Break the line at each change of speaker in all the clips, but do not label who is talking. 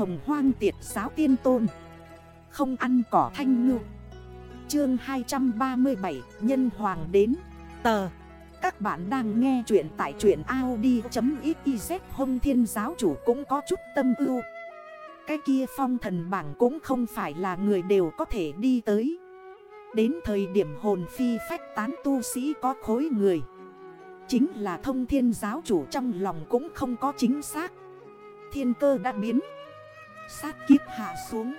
hồng hoang tiệt giáo tiên tôn. Không ăn cỏ thanh ngư. Chương 237 Nhân Hoàng đến. Tờ. Các bạn đang nghe chuyện tại chuyện Audi.xyz Hông thiên giáo chủ cũng có chút tâm ưu. Cái kia phong thần bảng cũng không phải là người đều có thể đi tới. Đến thời điểm hồn phi phách tán tu sĩ có khối người. Chính là thông thiên giáo chủ trong lòng cũng không có chính xác. Thiên cơ đã biến. Sát kiếp hạ xuống.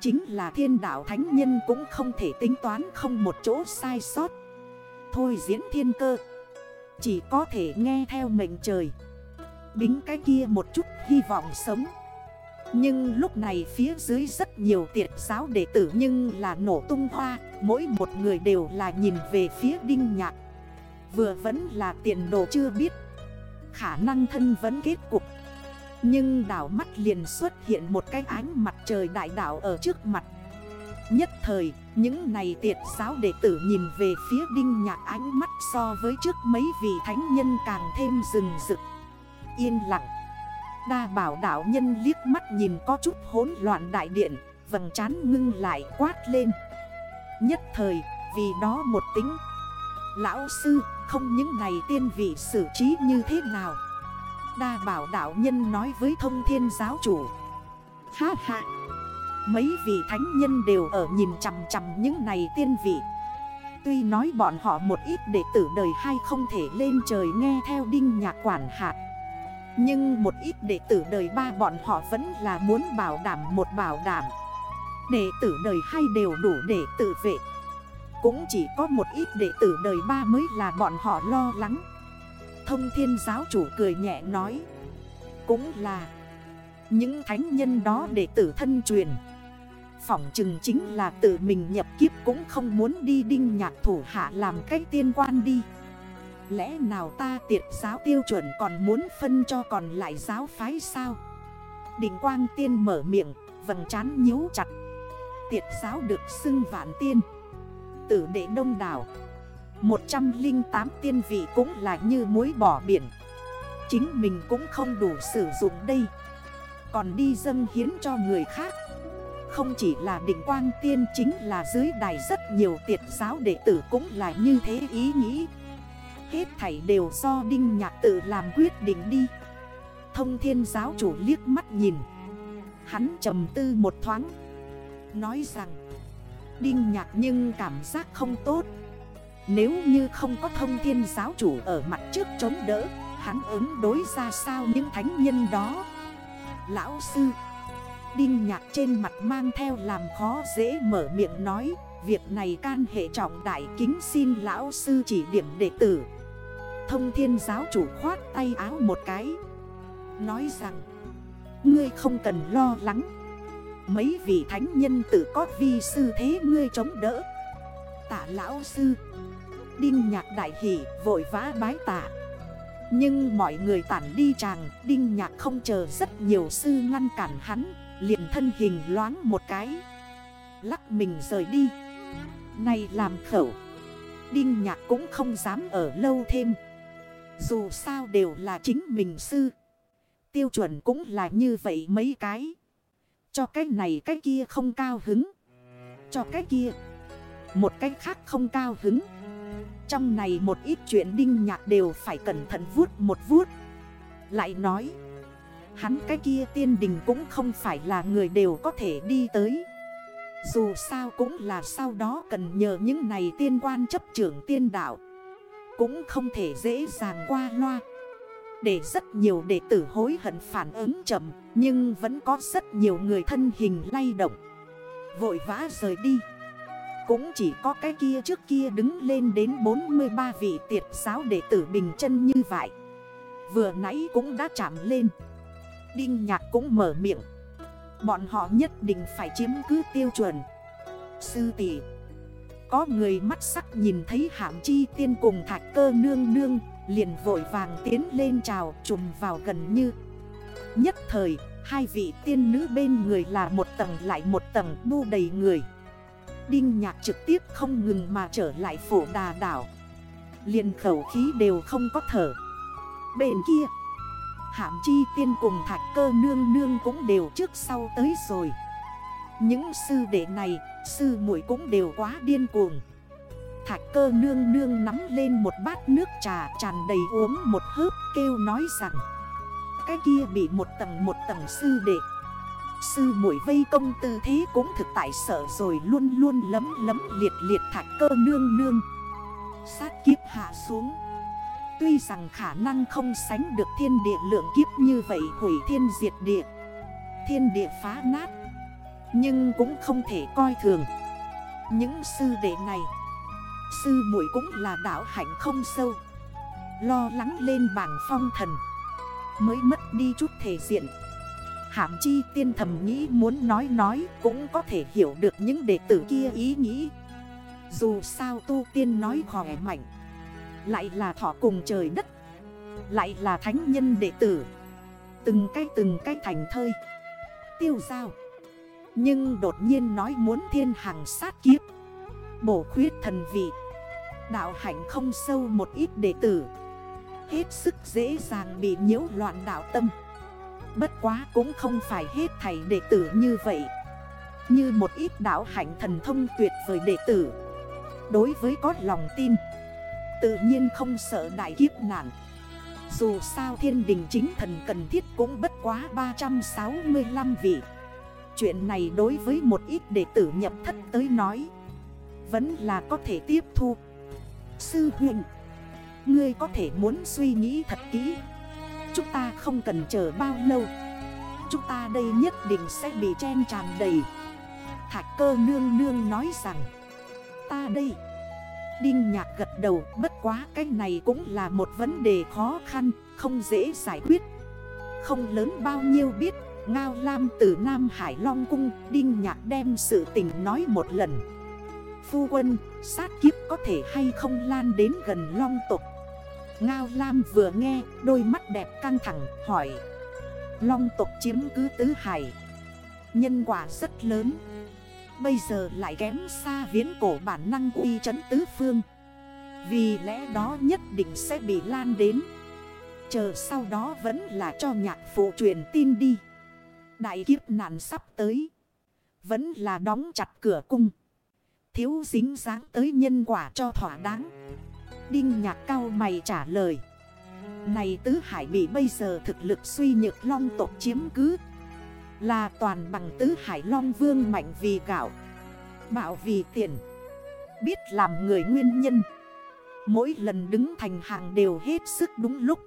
Chính là thiên đạo thánh nhân cũng không thể tính toán không một chỗ sai sót. Thôi diễn thiên cơ. Chỉ có thể nghe theo mệnh trời. Bính cái kia một chút hy vọng sống. Nhưng lúc này phía dưới rất nhiều tiệt giáo đệ tử nhưng là nổ tung hoa. Mỗi một người đều là nhìn về phía đinh nhạc. Vừa vẫn là tiền đồ chưa biết. Khả năng thân vẫn kết cục. Nhưng đảo mắt liền xuất hiện một cái ánh mặt trời đại đảo ở trước mặt. Nhất thời, những này tiệt giáo đệ tử nhìn về phía đinh nhạc ánh mắt so với trước mấy vị thánh nhân càng thêm rừng rực. Yên lặng. Đa bảo đảo nhân liếc mắt nhìn có chút hỗn loạn đại điện Vầng trán ngưng lại quát lên. Nhất thời, vì đó một tính. Lão sư, không những này tiên vị xử trí như thế nào? Đa bảo đạo nhân nói với thông thiên giáo chủ. Ha ha. Mấy vị thánh nhân đều ở nhìn chằm chằm những này tiên vị. Tuy nói bọn họ một ít đệ tử đời hai không thể lên trời nghe theo đinh nhạc quản hạt Nhưng một ít đệ tử đời ba bọn họ vẫn là muốn bảo đảm một bảo đảm. Đệ tử đời hai đều đủ để tự vệ. Cũng chỉ có một ít đệ tử đời ba mới là bọn họ lo lắng. Thông thiên giáo chủ cười nhẹ nói. Cũng là Những thánh nhân đó để tử thân truyền. Phỏng chừng chính là tự mình nhập kiếp cũng không muốn đi đinh nhạc thủ hạ làm cách tiên quan đi. Lẽ nào ta tiệt giáo tiêu chuẩn còn muốn phân cho còn lại giáo phái sao? Đình quang tiên mở miệng, Vầng trán nhíu chặt. Tiệt giáo được xưng vạn tiên. Tử đệ đông đảo. 108 tiên vị cũng là như muối bỏ biển. Chính mình cũng không đủ sử dụng đây. Còn đi dâng hiến cho người khác. Không chỉ là định quang tiên, chính là dưới đài rất nhiều tiệt giáo đệ tử cũng là như thế ý nghĩ. Hết thảy đều do Đinh Nhạc tự làm quyết định đi. Thông thiên giáo chủ liếc mắt nhìn. Hắn trầm tư một thoáng. Nói rằng, Đinh nhạc nhưng cảm giác không tốt. Nếu như không có thông thiên giáo chủ ở mặt trước chống đỡ, Hắn ứng đối ra sao những thánh nhân đó? Lão sư, Đinh nhạc trên mặt mang theo làm khó dễ mở miệng nói, Việc này can hệ trọng đại kính xin lão sư chỉ điểm đệ tử. Thông thiên giáo chủ khoát tay áo một cái, Nói rằng, Ngươi không cần lo lắng. Mấy vị thánh nhân tự có vi sư thế ngươi chống đỡ. Tạ lão sư Đinh nhạc đại hỷ vội vã bái tạ. Nhưng mọi người tản đi chàng, Đinh nhạc không chờ rất nhiều sư ngăn cản hắn, liền thân hình loáng một cái. Lắc mình rời đi. Này làm khẩu. Đinh nhạc cũng không dám ở lâu thêm. Dù sao đều là chính mình sư. Tiêu chuẩn cũng là như vậy mấy cái. Cho cái này cái kia không cao hứng. Cho cái kia. Một cái khác không cao hứng. Trong này một ít chuyện đinh nhạc đều phải cẩn thận vuốt một vuốt. Lại nói, Hắn cái kia tiên đình cũng không phải là người đều có thể đi tới. Dù sao cũng là sau đó cần nhờ những này tiên quan chấp trưởng tiên đạo. Cũng không thể dễ dàng qua loa. Để rất nhiều đệ tử hối hận phản ứng chậm, Nhưng vẫn có rất nhiều người thân hình lay động. Vội vã rời đi. Cũng chỉ có cái kia trước kia đứng lên đến 43 vị tiệt giáo đệ tử bình chân như vậy. Vừa nãy cũng đã chạm lên. Đinh nhạc cũng mở miệng. Bọn họ nhất định phải chiếm cứ tiêu chuẩn. Sư tỷ, Có người mắt sắc nhìn thấy hạm chi tiên cùng thạch cơ nương nương, Liền vội vàng tiến lên trào trùm vào gần như. Nhất thời, Hai vị tiên nữ bên người là một tầng lại một tầng bu đầy người. Đinh nhạc trực tiếp không ngừng mà trở lại phổ đà đảo. Liền khẩu khí đều không có thở. Bên kia Hạm chi tiên cùng thạch cơ nương nương cũng đều trước sau tới rồi. Những sư đệ này, sư muội cũng đều quá điên cuồng. Thạch cơ nương nương nắm lên một bát nước trà tràn đầy uống một hớp kêu nói rằng Cái kia bị một tầng một tầng sư đệ Sư mũi vây công tư thế cũng thực tại sợ rồi luôn luôn lấm lấm liệt liệt thạch cơ nương nương. Sát kiếp hạ xuống. Tuy rằng khả năng không sánh được thiên địa lượng kiếp như vậy hủy thiên diệt địa. Thiên địa phá nát. Nhưng cũng không thể coi thường. Những sư đệ này. Sư muội cũng là đảo hạnh không sâu. Lo lắng lên bảng phong thần. Mới mất đi chút thể diện. Hạm chi tiên thầm nghĩ muốn nói nói Cũng có thể hiểu được những đệ tử kia ý nghĩ. Dù sao tu tiên nói khỏe mạnh, Lại là thọ cùng trời đất, Lại là thánh nhân đệ tử. Từng cái từng cái thành thơi, Tiêu giao Nhưng đột nhiên nói muốn thiên hàng sát kiếp, Bổ khuyết thần vị. Đạo hạnh không sâu một ít đệ tử. Hết sức dễ dàng bị nhiễu loạn đạo tâm. Bất quá cũng không phải hết thầy đệ tử như vậy. Như một ít đạo hạnh thần thông tuyệt vời đệ tử. Đối với có lòng tin, Tự nhiên không sợ đại kiếp nạn. Dù sao thiên đình chính thần cần thiết cũng bất quá 365 vị. Chuyện này đối với một ít đệ tử nhập thất tới nói, Vẫn là có thể tiếp thu. Sư huyện Ngươi có thể muốn suy nghĩ thật kỹ. Chúng ta không cần chờ bao lâu. Chúng ta đây nhất định sẽ bị chen tràn đầy. Thạch cơ nương nương nói rằng, Ta đây. Đinh nhạc gật đầu, Bất quá cái này cũng là một vấn đề khó khăn, Không dễ giải quyết. Không lớn bao nhiêu biết, Ngao Lam từ Nam Hải Long Cung. Đinh nhạc đem sự tình nói một lần. Phu quân, Sát kiếp có thể hay không lan đến gần long tục Ngao Lam vừa nghe, đôi mắt đẹp căng thẳng, hỏi. Long tộc chiếm cứ tứ hải. Nhân quả rất lớn. Bây giờ lại kém xa viễn cổ bản năng uy trấn tứ phương. Vì lẽ đó nhất định sẽ bị lan đến. Chờ sau đó vẫn là cho nhạc phụ truyền tin đi. Đại kiếp nạn sắp tới. Vẫn là đóng chặt cửa cung. Thiếu dính dáng tới nhân quả cho thỏa đáng. Đinh nhạc cao mày trả lời. Này tứ hải bị bây giờ thực lực suy nhược long tộc chiếm cứ. Là toàn bằng tứ hải long vương mạnh vì gạo Bảo vì tiền. Biết làm người nguyên nhân. Mỗi lần đứng thành hàng đều hết sức đúng lúc.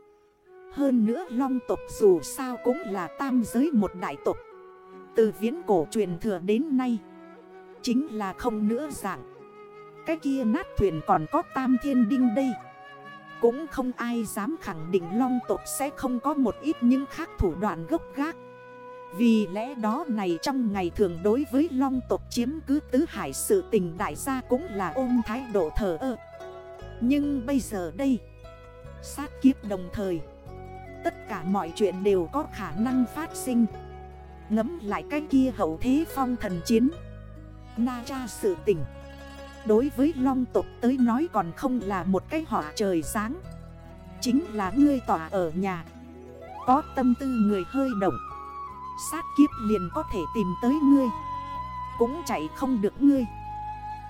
Hơn nữa long tộc dù sao cũng là tam giới một đại tộc. Từ viễn cổ truyền thừa đến nay, Chính là không nữa dạng cái kia nát thuyền còn có tam thiên đinh đây. Cũng không ai dám khẳng định long tộc sẽ không có một ít những khác thủ đoạn gốc gác. Vì lẽ đó này trong ngày thường đối với long tộc chiếm cứ tứ hải sự tình đại gia cũng là ôm thái độ thờ ơ. Nhưng bây giờ đây, Sát kiếp đồng thời, Tất cả mọi chuyện đều có khả năng phát sinh. Ngấm lại cái kia hậu thế phong thần chiến, Na cha sự tình. Đối với long tục tới nói còn không là một cái họa trời sáng. Chính là ngươi tỏa ở nhà. Có tâm tư người hơi động. Sát kiếp liền có thể tìm tới ngươi. Cũng chạy không được ngươi.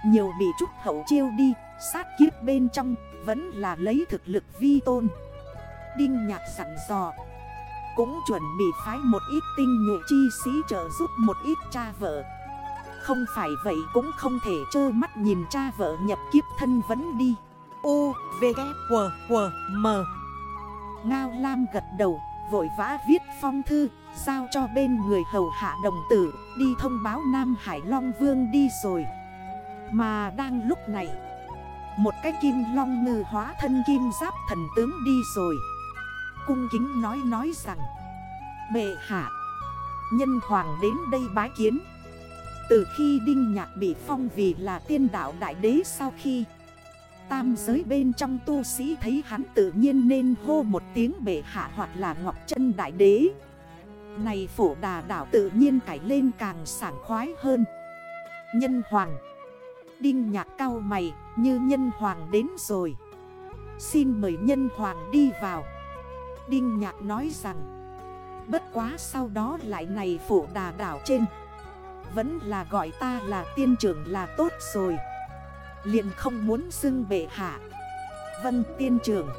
Nhiều bị chút hậu chiêu đi, Sát kiếp bên trong Vẫn là lấy thực lực vi tôn. Đinh nhạc sẵn dò. Cũng chuẩn bị phái một ít tinh nhuệ chi sĩ trợ giúp một ít cha vợ không phải vậy cũng không thể trơ mắt nhìn cha vợ nhập kiếp thân vẫn đi. U, V, K, W, W, M. Ngao Lam gật đầu, vội vã viết phong thư Giao cho bên người hầu hạ đồng tử Đi thông báo Nam Hải Long Vương đi rồi. Mà đang lúc này Một cái kim long ngư hóa thân kim giáp thần tướng đi rồi. Cung kính nói nói rằng Bệ hạ Nhân hoàng đến đây bái kiến từ khi Đinh Nhạc bị phong vì là tiên đạo đại đế sau khi Tam giới bên trong tu sĩ thấy hắn tự nhiên nên hô một tiếng bể hạ hoặc là Ngọc chân Đại Đế. Này phổ đà đảo tự nhiên cải lên càng sảng khoái hơn. Nhân Hoàng. Đinh nhạc cao mày, như nhân Hoàng đến rồi. Xin mời nhân Hoàng đi vào. Đinh nhạc nói rằng, Bất quá sau đó lại này phủ đà đảo trên vẫn là gọi ta là tiên trưởng là tốt rồi. Liền không muốn xưng bệ hạ. Vân tiên trưởng.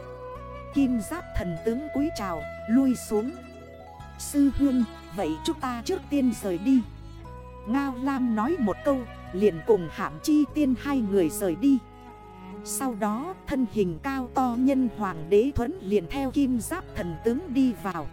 Kim giáp thần tướng cúi trào Lui xuống. Sư huyên Vậy chúng ta trước tiên rời đi. Ngao Lam nói một câu, Liền cùng hạm chi tiên hai người rời đi. Sau đó, thân hình cao to nhân hoàng đế thuẫn liền theo kim giáp thần tướng đi vào.